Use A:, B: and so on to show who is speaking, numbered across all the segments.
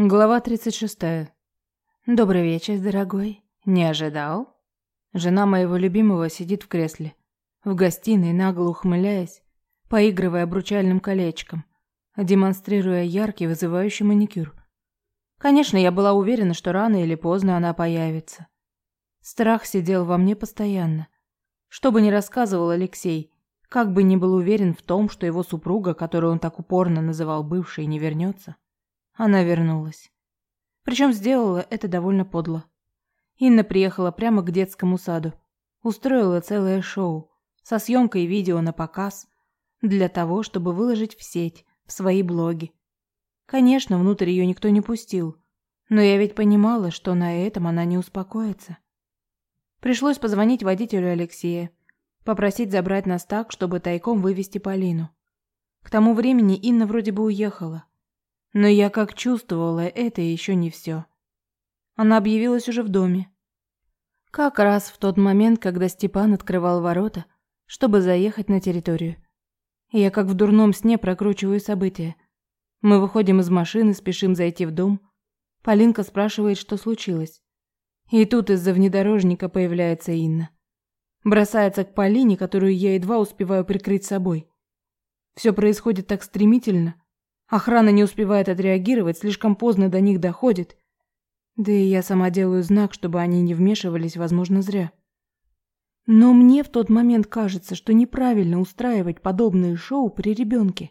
A: Глава 36. Добрый вечер, дорогой. Не ожидал? Жена моего любимого сидит в кресле, в гостиной, нагло ухмыляясь, поигрывая обручальным колечком, демонстрируя яркий вызывающий маникюр. Конечно, я была уверена, что рано или поздно она появится. Страх сидел во мне постоянно. Что бы ни рассказывал Алексей, как бы ни был уверен в том, что его супруга, которую он так упорно называл бывшей, не вернется, она вернулась. Причем сделала это довольно подло. Инна приехала прямо к детскому саду. Устроила целое шоу со съемкой видео на показ для того, чтобы выложить в сеть, в свои блоги. Конечно, внутрь ее никто не пустил, но я ведь понимала, что на этом она не успокоится. Пришлось позвонить водителю Алексея, попросить забрать нас так, чтобы тайком вывести Полину. К тому времени Инна вроде бы уехала. Но я как чувствовала, это еще не все. Она объявилась уже в доме. Как раз в тот момент, когда Степан открывал ворота, чтобы заехать на территорию. Я как в дурном сне прокручиваю события. Мы выходим из машины, спешим зайти в дом. Полинка спрашивает, что случилось. И тут из-за внедорожника появляется Инна. Бросается к Полине, которую я едва успеваю прикрыть собой. Все происходит так стремительно, Охрана не успевает отреагировать, слишком поздно до них доходит. Да и я сама делаю знак, чтобы они не вмешивались, возможно, зря. Но мне в тот момент кажется, что неправильно устраивать подобные шоу при ребенке.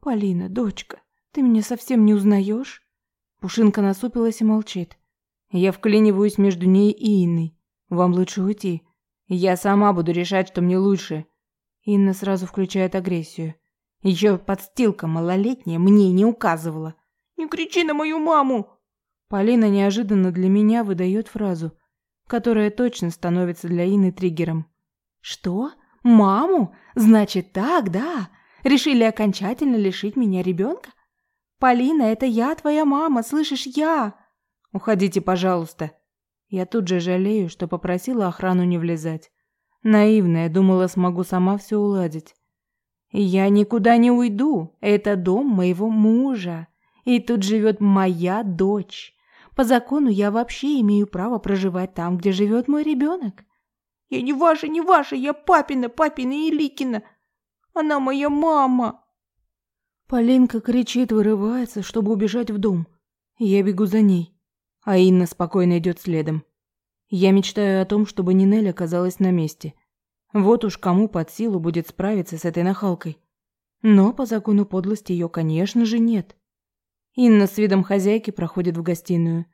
A: Полина, дочка, ты меня совсем не узнаешь? Пушинка насупилась и молчит. Я вклиниваюсь между ней и Инной. Вам лучше уйти. Я сама буду решать, что мне лучше. Инна сразу включает агрессию. Еще подстилка малолетняя мне не указывала. «Не кричи на мою маму!» Полина неожиданно для меня выдает фразу, которая точно становится для Ины триггером. «Что? Маму? Значит так, да? Решили окончательно лишить меня ребенка? Полина, это я твоя мама, слышишь, я!» «Уходите, пожалуйста!» Я тут же жалею, что попросила охрану не влезать. Наивная, думала, смогу сама все уладить. Я никуда не уйду. Это дом моего мужа. И тут живет моя дочь. По закону я вообще имею право проживать там, где живет мой ребенок. Я не ваша, не ваша, я папина, папина и Ликина. Она моя мама. Полинка кричит, вырывается, чтобы убежать в дом. Я бегу за ней, а Инна спокойно идет следом. Я мечтаю о том, чтобы Нинель оказалась на месте – вот уж кому под силу будет справиться с этой нахалкой. Но по закону подлости ее, конечно же, нет. Инна с видом хозяйки проходит в гостиную.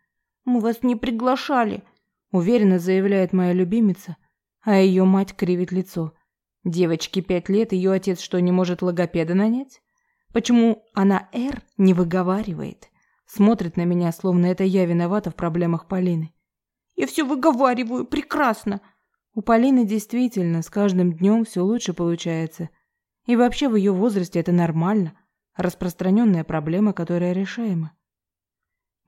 A: «Мы вас не приглашали», — уверенно заявляет моя любимица, а ее мать кривит лицо. Девочке пять лет, ее отец что, не может логопеда нанять? Почему она «Р» не выговаривает? Смотрит на меня, словно это я виновата в проблемах Полины. «Я все выговариваю, прекрасно!» У Полины действительно с каждым днем все лучше получается. И вообще в ее возрасте это нормально, распространенная проблема, которая решаема.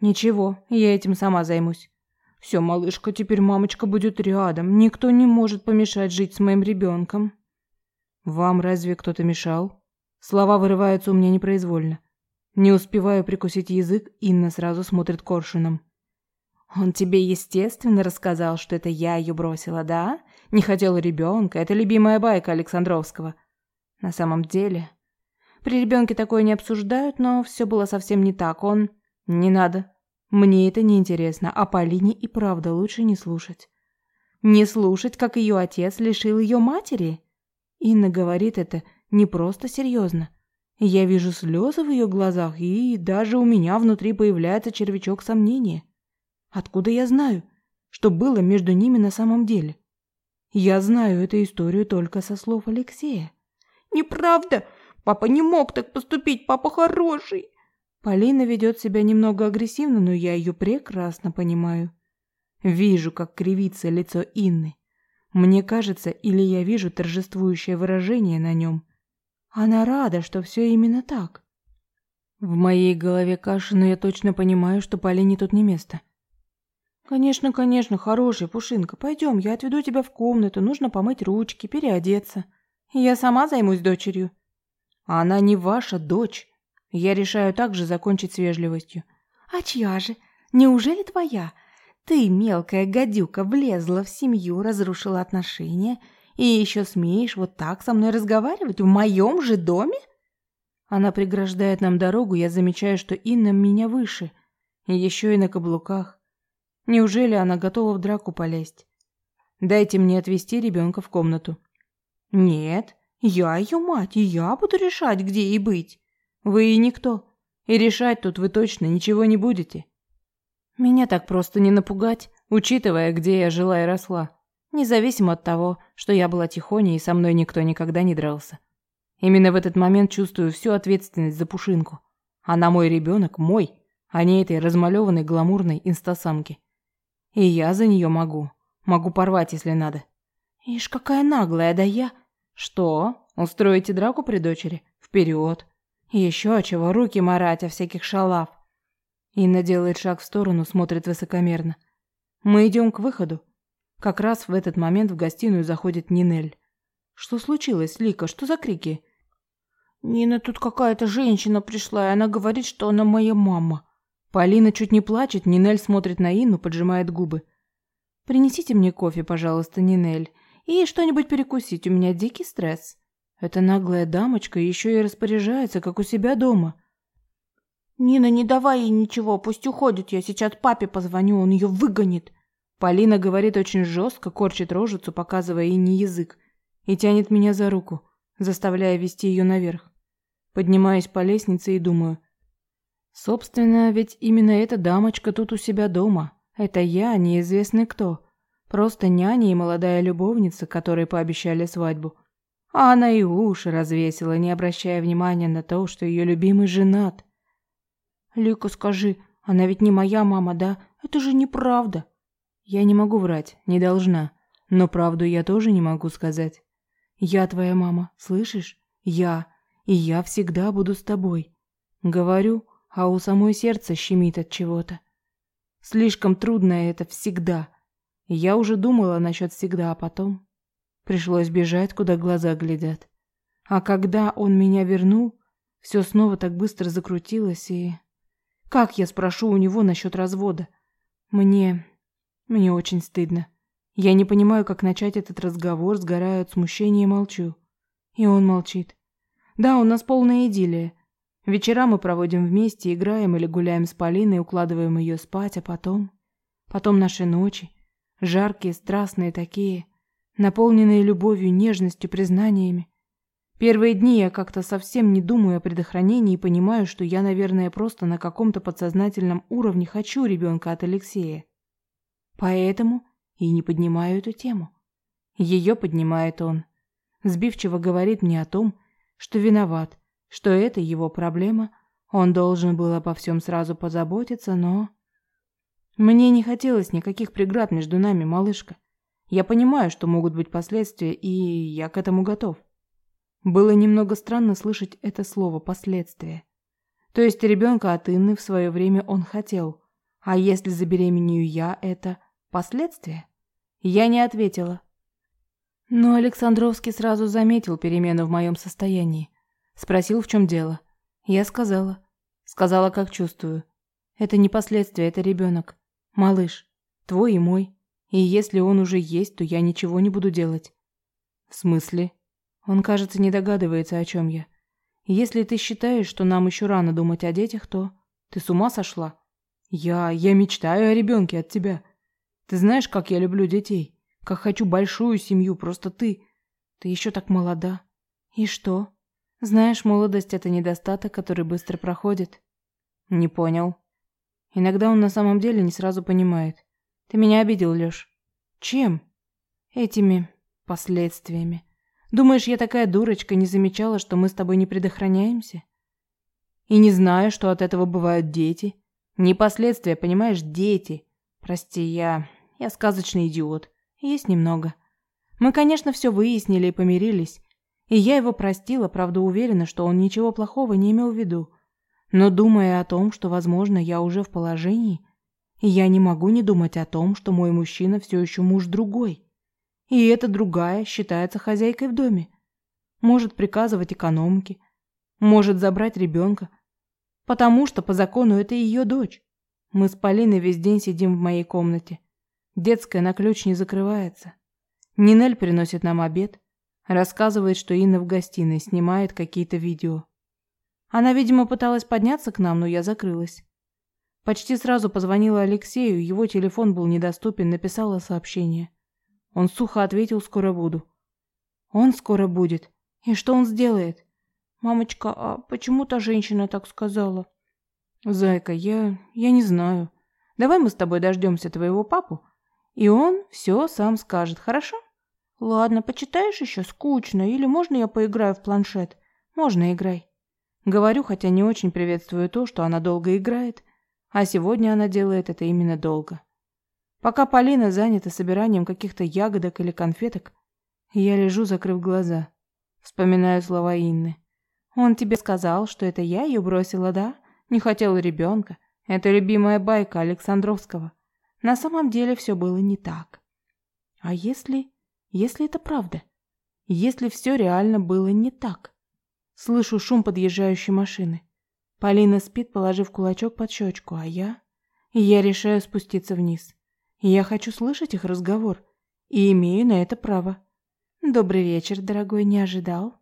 A: Ничего, я этим сама займусь. Все, малышка, теперь мамочка будет рядом. Никто не может помешать жить с моим ребенком. Вам разве кто-то мешал? Слова вырываются у меня непроизвольно. Не успеваю прикусить язык, Инна сразу смотрит коршуном. Он тебе, естественно, рассказал, что это я ее бросила, да? Не хотела ребенка. Это любимая байка Александровского. На самом деле... При ребенке такое не обсуждают, но все было совсем не так. Он... Не надо. Мне это не интересно, а Полине и правда лучше не слушать. Не слушать, как ее отец лишил ее матери? Инна говорит это не просто серьезно. Я вижу слезы в ее глазах, и даже у меня внутри появляется червячок сомнения. Откуда я знаю, что было между ними на самом деле? Я знаю эту историю только со слов Алексея. Неправда. Папа не мог так поступить. Папа хороший. Полина ведет себя немного агрессивно, но я ее прекрасно понимаю. Вижу, как кривится лицо Инны. Мне кажется, или я вижу торжествующее выражение на нем. Она рада, что все именно так. В моей голове каша, но я точно понимаю, что Полине тут не место. «Конечно, конечно, хорошая, Пушинка. Пойдем, я отведу тебя в комнату. Нужно помыть ручки, переодеться. Я сама займусь дочерью». «Она не ваша дочь. Я решаю также закончить с вежливостью». «А А чья же? Неужели твоя? Ты, мелкая гадюка, влезла в семью, разрушила отношения и еще смеешь вот так со мной разговаривать в моем же доме? Она преграждает нам дорогу, я замечаю, что Инна меня выше, еще и на каблуках. Неужели она готова в драку полезть? Дайте мне отвезти ребенка в комнату. Нет, я ее мать, и я буду решать, где ей быть. Вы и никто. И решать тут вы точно ничего не будете. Меня так просто не напугать, учитывая, где я жила и росла. Независимо от того, что я была тихоней и со мной никто никогда не дрался. Именно в этот момент чувствую всю ответственность за Пушинку. Она мой ребенок, мой, а не этой размалеванной гламурной инстасамки. И я за нее могу. Могу порвать, если надо. Ишь, какая наглая, да я... Что? Устроите драку при дочери? Вперед. Еще чего, руки марать о всяких шалав. Инна делает шаг в сторону, смотрит высокомерно. Мы идем к выходу. Как раз в этот момент в гостиную заходит Нинель. Что случилось, Лика? Что за крики? Нина, тут какая-то женщина пришла, и она говорит, что она моя мама. Полина чуть не плачет, Нинель смотрит на Инну, поджимает губы. Принесите мне кофе, пожалуйста, Нинель, и что-нибудь перекусить, у меня дикий стресс. Эта наглая дамочка еще и распоряжается, как у себя дома. Нина, не давай ей ничего, пусть уходит, я сейчас папе позвоню, он ее выгонит. Полина говорит очень жестко, корчит рожицу, показывая Инне язык, и тянет меня за руку, заставляя вести ее наверх. Поднимаюсь по лестнице и думаю. Собственно, ведь именно эта дамочка тут у себя дома. Это я, неизвестный кто. Просто няня и молодая любовница, которой пообещали свадьбу. А она и уши развесила, не обращая внимания на то, что ее любимый женат. Лика, скажи, она ведь не моя мама, да? Это же неправда. Я не могу врать, не должна. Но правду я тоже не могу сказать. Я твоя мама, слышишь? Я. И я всегда буду с тобой. Говорю, а у самой сердца щемит от чего-то. Слишком трудно это всегда. Я уже думала насчет всегда, а потом пришлось бежать, куда глаза глядят. А когда он меня вернул, все снова так быстро закрутилось и как я спрошу у него насчет развода? Мне мне очень стыдно. Я не понимаю, как начать этот разговор, сгораю от смущения и молчу. И он молчит. Да, у нас полная идиллия. Вечера мы проводим вместе, играем или гуляем с Полиной, укладываем ее спать, а потом... Потом наши ночи. Жаркие, страстные такие. Наполненные любовью, нежностью, признаниями. Первые дни я как-то совсем не думаю о предохранении и понимаю, что я, наверное, просто на каком-то подсознательном уровне хочу ребенка от Алексея. Поэтому и не поднимаю эту тему. Ее поднимает он. Сбивчиво говорит мне о том, что виноват, что это его проблема, он должен был обо всем сразу позаботиться, но... Мне не хотелось никаких преград между нами, малышка. Я понимаю, что могут быть последствия, и я к этому готов. Было немного странно слышать это слово «последствия». То есть ребенка от Инны в свое время он хотел, а если забеременею я, это Последствия? Я не ответила. Но Александровский сразу заметил перемену в моем состоянии. Спросил, в чем дело. Я сказала. Сказала, как чувствую. Это не последствия, это ребенок. Малыш. Твой и мой. И если он уже есть, то я ничего не буду делать. В смысле? Он, кажется, не догадывается, о чем я. Если ты считаешь, что нам еще рано думать о детях, то... Ты с ума сошла? Я... я мечтаю о ребенке от тебя. Ты знаешь, как я люблю детей? Как хочу большую семью, просто ты... Ты еще так молода. И что? Знаешь, молодость — это недостаток, который быстро проходит. Не понял. Иногда он на самом деле не сразу понимает. Ты меня обидел, Лёш. Чем? Этими последствиями. Думаешь, я такая дурочка, не замечала, что мы с тобой не предохраняемся? И не знаю, что от этого бывают дети. Не последствия, понимаешь, дети. Прости, я я сказочный идиот. Есть немного. Мы, конечно, все выяснили и помирились. И я его простила, правда уверена, что он ничего плохого не имел в виду. Но думая о том, что, возможно, я уже в положении, я не могу не думать о том, что мой мужчина все еще муж другой. И эта другая считается хозяйкой в доме. Может приказывать экономке, может забрать ребенка, потому что по закону это ее дочь. Мы с Полиной весь день сидим в моей комнате. Детская на ключ не закрывается. Нинель приносит нам обед. Рассказывает, что Инна в гостиной снимает какие-то видео. Она, видимо, пыталась подняться к нам, но я закрылась. Почти сразу позвонила Алексею, его телефон был недоступен, написала сообщение. Он сухо ответил «скоро буду». Он скоро будет. И что он сделает? Мамочка, а почему та женщина так сказала? Зайка, я... я не знаю. Давай мы с тобой дождемся твоего папу, и он все сам скажет, хорошо? Ладно, почитаешь еще? Скучно. Или можно я поиграю в планшет? Можно, играй. Говорю, хотя не очень приветствую то, что она долго играет, а сегодня она делает это именно долго. Пока Полина занята собиранием каких-то ягодок или конфеток, я лежу, закрыв глаза. Вспоминаю слова Инны. «Он тебе сказал, что это я ее бросила, да? Не хотела ребенка. Это любимая байка Александровского. На самом деле все было не так. А если... Если это правда? Если все реально было не так? Слышу шум подъезжающей машины. Полина спит, положив кулачок под щечку, а я... Я решаю спуститься вниз. Я хочу слышать их разговор. И имею на это право. «Добрый вечер, дорогой, не ожидал?»